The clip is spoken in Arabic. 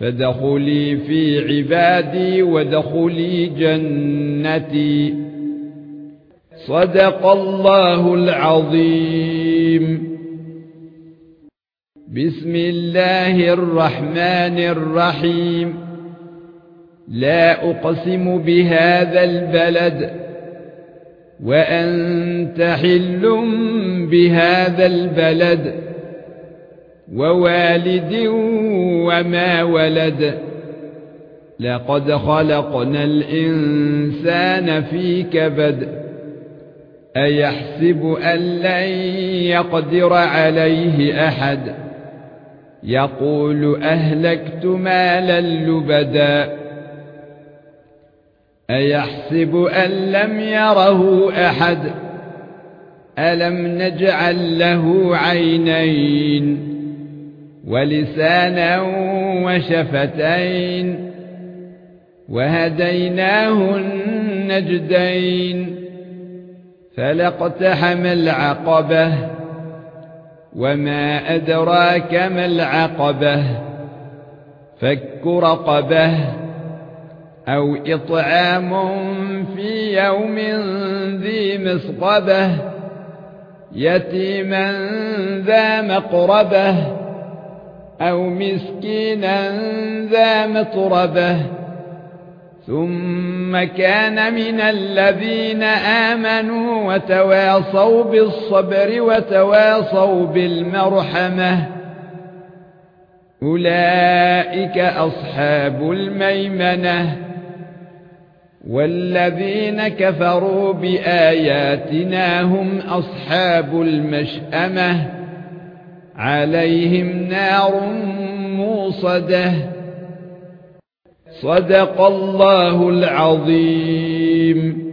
فادخلي في عبادي وادخلي جنتي. صدق الله العظيم. بسم الله الرحمن الرحيم. لا أقسم بهذا البلد وأنت حل بهذا البلد. ووالد وما ولد. لقد خلقنا الإنسان في كبد. أيحسب أن لن يقدر عليه أحد؟ يقول أهلكت مالا لبدا. أيحسب أن لم يره أحد؟ ألم نجعل له عينين؟ ولسانا وشفتين وهديناه النجدين فلقتحم العقبة وما أدراك ما العقبة فك رقبة أو إطعام في يوم ذي مسقبة يتيما ذا مقربة أو مسكينا ذا مطربة. ثم كان من الذين آمنوا وتواصوا بالصبر وتواصوا بالمرحمة. أولئك أصحاب الميمنة. والذين كفروا بآياتنا هم أصحاب المشأمة. عليهم نار موصدة. صدق الله العظيم.